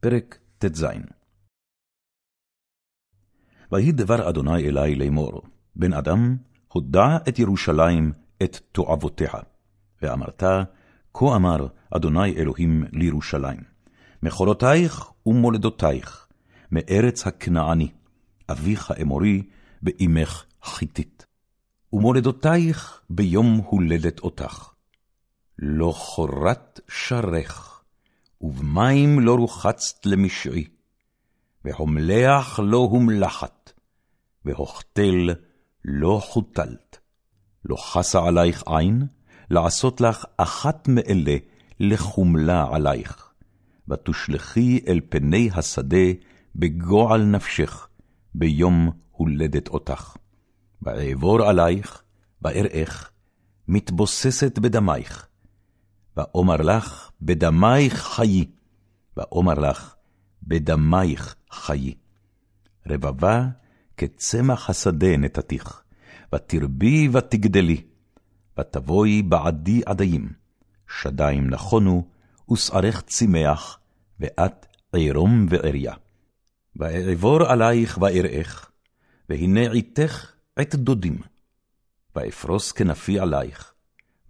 פרק ט"ז ויהי דבר אדוני אלי לאמור, בן אדם, הודע את ירושלים את תועבותיה. ואמרת, כה אמר אדוני אלוהים לירושלים, מכורותייך ומולדותייך, מארץ הכנעני, אביך אמורי, באמך חיתית. ומולדותייך ביום הולדת אותך. לא חורת שרך, ובמים לא רוחצת למשעי, והומלח לא הומלחת, והוכתל לא חוטלת. לא חסה עלייך עין, לעשות לך אחת מאלה לחומלה עלייך, ותושלכי אל פני השדה בגועל נפשך, ביום הולדת אותך. ואעבור עלייך, ואראך, מתבוססת בדמייך, ואומר לך, בדמייך חיי, ואומר לך, בדמייך חיי. רבבה כצמח השדה נתתיך, ותרבי ותגדלי, ותבואי בעדי עדיים, שדיים נכונו, ושערך צימח, ואת עירום ועריה. ואעבור עלייך ואראך, והנה עיתך עת דודים, ואפרוס כנפי עלייך,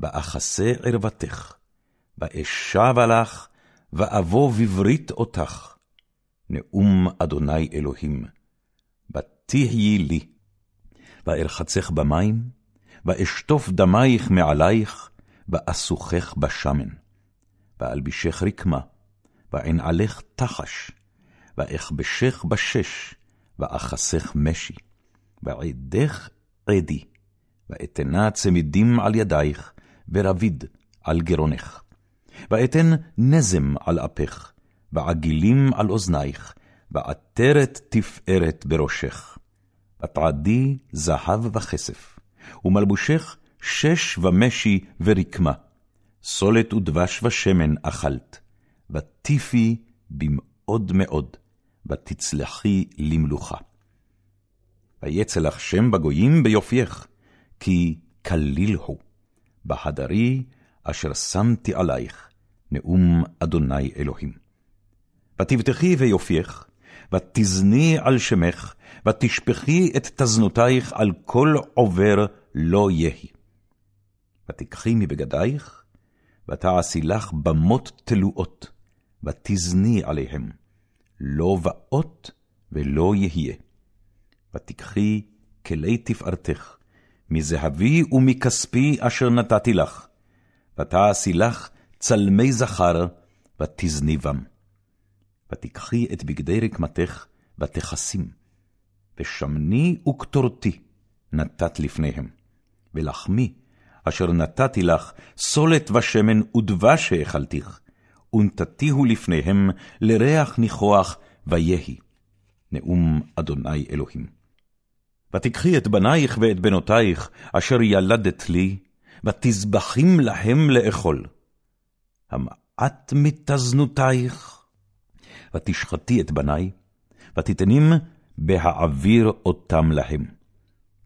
ואחסה ערוותך, ואשבה לך, ואבוא בברית אותך. נאום אדוני אלוהים, ותהיי לי. וארחצך במים, ואשטוף דמייך מעלייך, ואסוכך בשמן. ואלבישך רקמה, ואנעלך תחש, ואכבשך בשש, ואחסך משי. ועדך עדי, ואתנה צמידים על ידייך, ורביד על גרונך. ואתן נזם על אפך, ועגילים על אוזנייך, ועטרת תפארת בראשך. ותעדי זהב וכסף, ומלבושך שש ומשי ורקמה, סולת ודבש ושמן אכלת, וטיפי במאוד מאוד, ותצלחי למלוכה. ויצא לך שם בגויים ביופייך, כי כליל הוא, בהדרי אשר שמתי עלייך, נאום אדוני אלוהים. ותבטחי ויופייך, ותזני על שמך, ותשפכי את תזנותייך על כל עובר לא יהי. ותיקחי מבגדייך, ותעשי לך במות תלואות, ותזני עליהם, לא באות ולא יהיה. ותיקחי כלי תפארתך, מזהבי ומכספי אשר נתתי לך, ותעשי לך צלמי זכר, ותזני בם. ותיקחי את בגדי רקמתך, ותכסים, ושמני וקטורתי נתת לפניהם, ולחמי, אשר נתתי לך, סולת ושמן ודבש האכלתיך, ונתתיהו לפניהם לריח ניחוח, ויהי. נאום אדוני אלוהים. ותקחי את בנייך ואת בנותייך, אשר ילדת לי, ותזבחים להם לאכול. המעט מתזנותייך, ותשחטי את בני, ותתנים בהעביר אותם להם.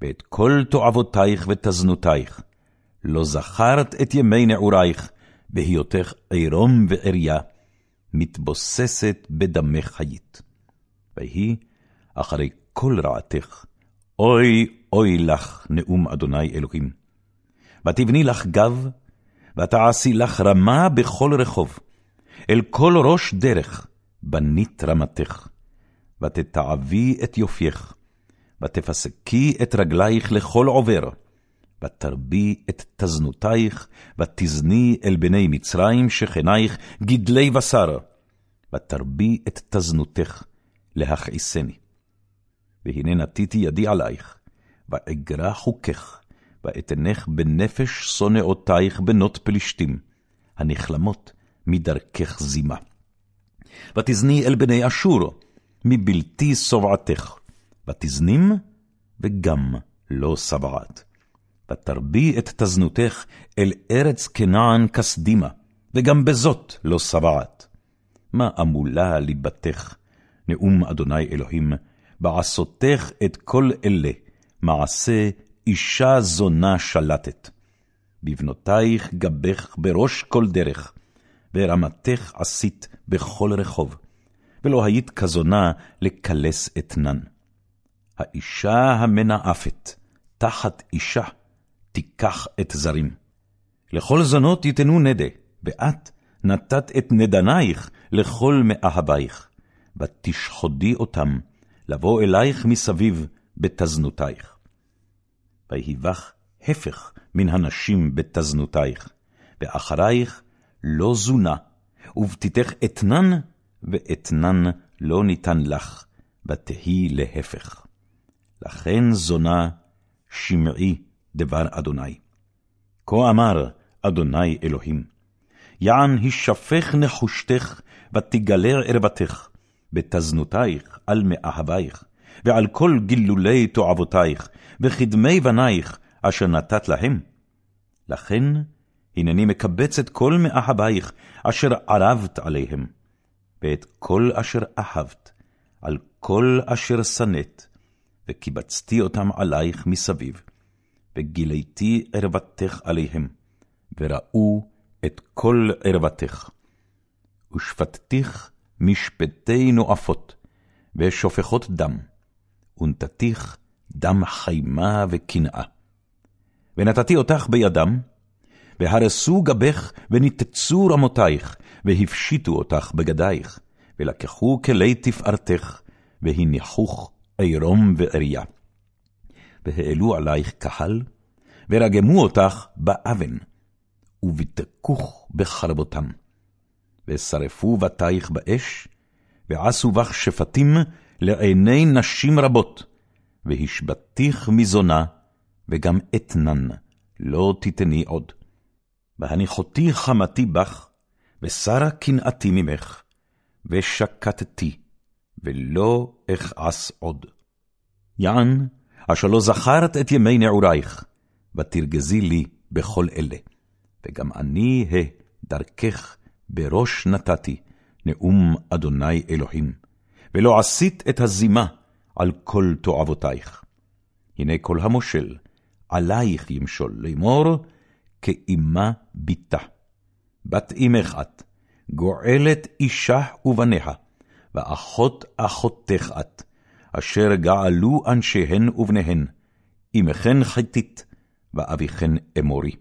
ואת כל תועבותייך ותזנותייך, לא זכרת את ימי נעורייך, בהיותך עירום ועריה, מתבוססת בדמך חיית. ויהי אחרי כל רעתך, אוי אוי לך, נאום אדוני אלוהים. ותבני לך גב, ותעשי לך רמה בכל רחוב, אל כל ראש דרך בנית רמתך. ותתעבי את יופייך, ותפסקי את רגלייך לכל עובר, ותרבי את תזנותייך, ותזני אל בני מצרים שכנייך גדלי בשר, ותרבי את תזנותך, להכעיסני. והנה נטיתי ידי עלייך, ואגרע חוקך, ואתנך בנפש שונאותייך בנות פלישתים, הנכלמות מדרכך זימה. ותזני אל בני אשור, מבלתי שובעתך, ותזנים, וגם לא שבעת. ותרבי את תזנותך אל ארץ כנען כסדימה, וגם בזאת לא שבעת. מה עמולה ליבתך, נאום אדוני אלוהים, בעשותך את כל אלה, מעשה אישה זונה שלטת. בבנותייך גבך בראש כל דרך, ורמתך עשית בכל רחוב. ולא היית כזונה לקלס אתנן. האישה המנאפת, תחת אישה, תיקח את זרים. לכל זונות יתנו נדה, ואת נתת את נדנייך לכל מאהבייך, ותשחודי אותם, לבוא אלייך מסביב בתזנותייך. ויהיבך הפך מן הנשים בתזנותייך, ואחרייך לא זונה, ובתיתך אתנן, ואתנן לא ניתן לך, ותהי להפך. לכן זונה שמעי דבר אדוני. כה אמר אדוני אלוהים, יען הישפך נחושתך, ותגלר ערבתך, בתזנותייך על מאהבייך, ועל כל גילולי תועבותייך, וכדמי בנייך, אשר נתת להם. לכן, הנני מקבץ את כל מאהבייך, אשר ערבת עליהם, ואת כל אשר אהבת, על כל אשר שנאת, וקיבצתי אותם עלייך מסביב, וגיליתי ערוותך עליהם, וראו את כל ערוותך. ושפטתיך משפטי נואפות, ושופכות דם, ונתתיך דם חיימה וקנאה. ונתתי אותך בידם, והרסו גבך, וניתצו רמותייך, והפשיטו אותך בגדייך, ולקחו כלי תפארתך, והניחוך עירום ועריה. והעלו עלייך קהל, ורגמו אותך באבן, וביתקוך בחרבותם. ושרפו בתייך באש, ועשו בך שפטים לעיני נשים רבות, והשבתיך מזונה, וגם אתנן, לא תתני עוד. והניחותי חמתי בך, ושרה קנאתי ממך, ושקטתי, ולא אכעס עוד. יען, אשר לא זכרת את ימי נעורייך, ותרגזי לי בכל אלה. וגם אני ה דרכך בראש נתתי, נאום אדוני אלוהים, ולא עשית את הזימה על כל תועבותייך. הנה כל המושל, עלייך ימשול, לאמור, כאמה בתה. בת אמך את, גואלת אישה ובניה, ואחות אחותך את, אשר גאלו אנשיהן ובניהן, אמכן חיתית, ואביכן אמורי.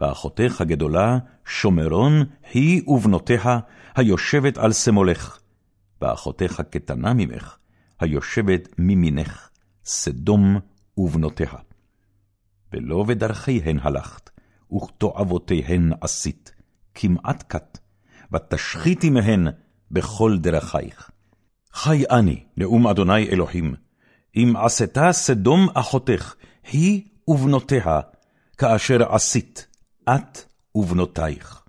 ואחותך הגדולה, שומרון, היא ובנותיה, היושבת על שמאלך, ואחותך קטנה ממך, היושבת ממינך, סדום ובנותיה. ולא בדרכיהן הלכת, וכתועבותיהן עשית, כמעט כת, ותשחיתי מהן בכל דרכייך. חי אני, נאום אדוני אלוהים, אם עשתה סדום אחותך, היא ובנותיה, כאשר עשית, את ובנותייך.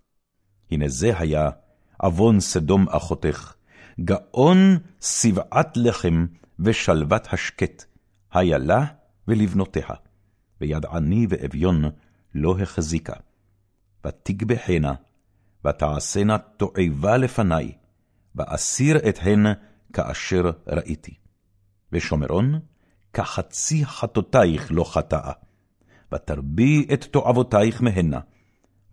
הנה זה היה עוון סדום אחותך, גאון שבעת לחם ושלוות השקט, היה לה ולבנותיה, ויד עני ואביון לא החזיקה. ותגבחנה, ותעשנה תועבה לפני, ואסיר את הן כאשר ראיתי. ושומרון, כחצי חטאותייך לא חטאה. ותרבי את תועבותייך מהנה,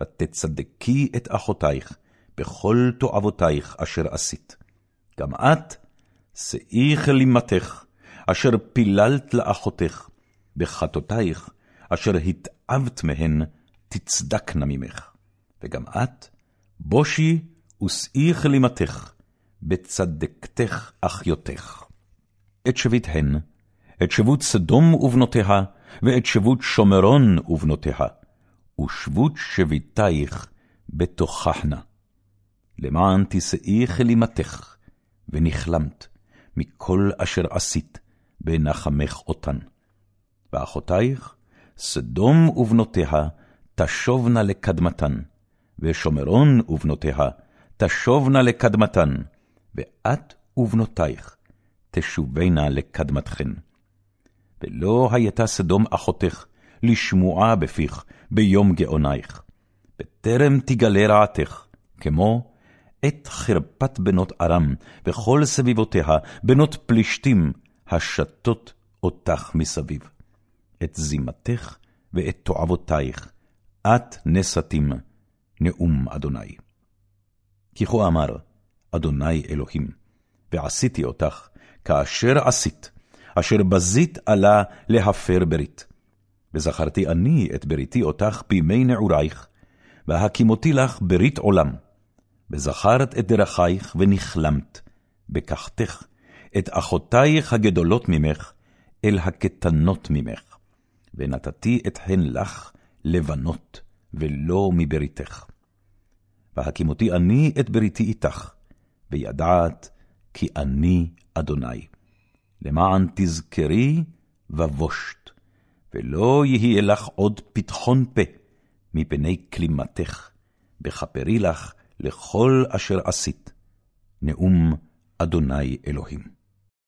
ותצדקי את אחותייך בכל תועבותייך אשר עשית. גם את, שאי כלימתך, אשר פיללת לאחותך, בחטאותייך, אשר התאבת מהן, תצדקנה ממך. וגם את, בושי ושאי כלימתך, בצדקתך אחיותך. את שביט הן, את שבות סדום ובנותיה, ואת שבות שומרון ובנותיה, ושבות שביתייך בתוכחנה. למען תשאי כלימתך, ונכלמת מכל אשר עשית, ונחמך אותן. ואחותייך, סדום ובנותיה, תשובנה לקדמתן, ושומרון ובנותיה, תשובנה לקדמתן, ואת ובנותייך תשובנה לקדמתכן. ולא הייתה סדום אחותך לשמועה בפיך ביום גאונייך, בטרם תגלה רעתך, כמו את חרפת בנות ארם וכל סביבותיה, בנות פלישתים, השתות אותך מסביב. את זימתך ואת תועבותייך, את נשאתים, נאום אדוני. כי כה אמר, אדוני אלוהים, ועשיתי אותך, כאשר עשית, אשר בזית עלה להפר ברית. וזכרתי אני את בריתי אותך בימי נעורייך, והקימותי לך ברית עולם. וזכרת את דרכייך ונכלמת, בקחתך את אחותייך הגדולות ממך, אל הקטנות ממך. ונתתי אתכן לך לבנות, ולא מבריתך. והקימותי אני את בריתי איתך, וידעת כי אני אדוני. למען תזכרי ובושת, ולא יהיה לך עוד פתחון פה מפני כלימתך, וכפרי לך לכל אשר עשית. נאום אדוני אלוהים.